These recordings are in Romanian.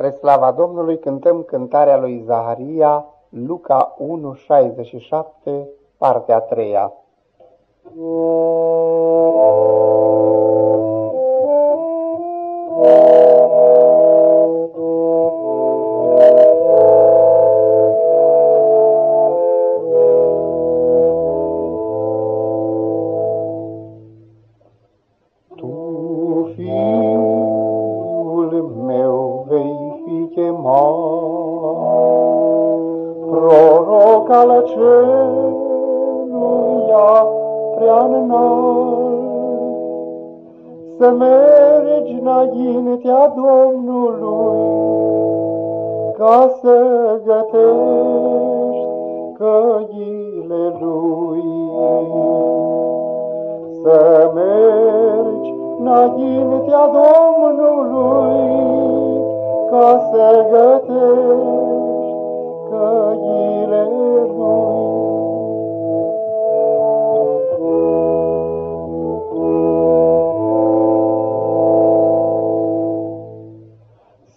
Spre slava Domnului cântăm cântarea lui Zaharia, Luca 1:67, partea a proroc al celuia prea înalt, să mergi înaintea Domnului, ca să gătești căile Lui. Să mergi înaintea Domnului, ca să gătești căile lui.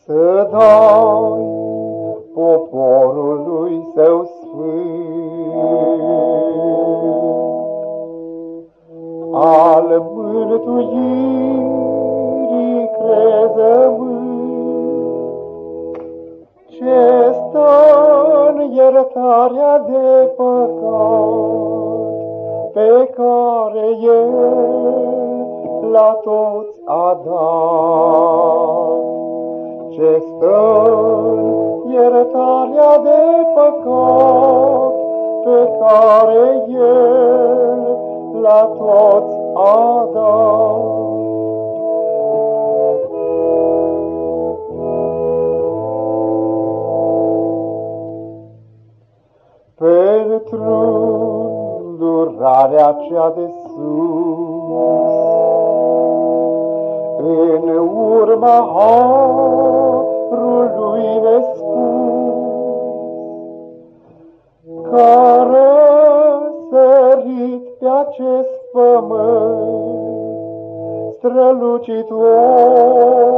Să dai iertarea de păcat pe care El la toți a dat. Ce stă în iertarea de păcat pe care El la toți a dat. Durarea cea de sus. În urma harului nespus, care sărit pe acest pământ, strălucitorul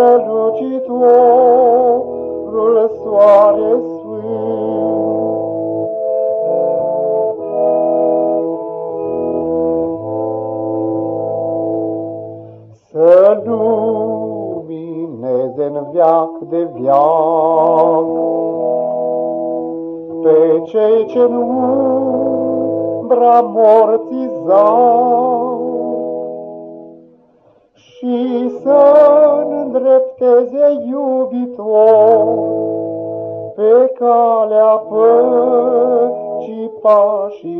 strălucitorul soare sfânt. Să lumineze în viac de viac pe cei ce nu umbra morții și să îndrepteze iubitor pe calea păcii pașilor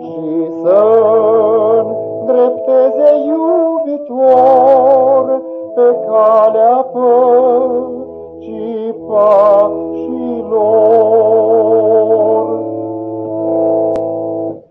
și să îndrepteze iubitor pe calea păcii pașilor.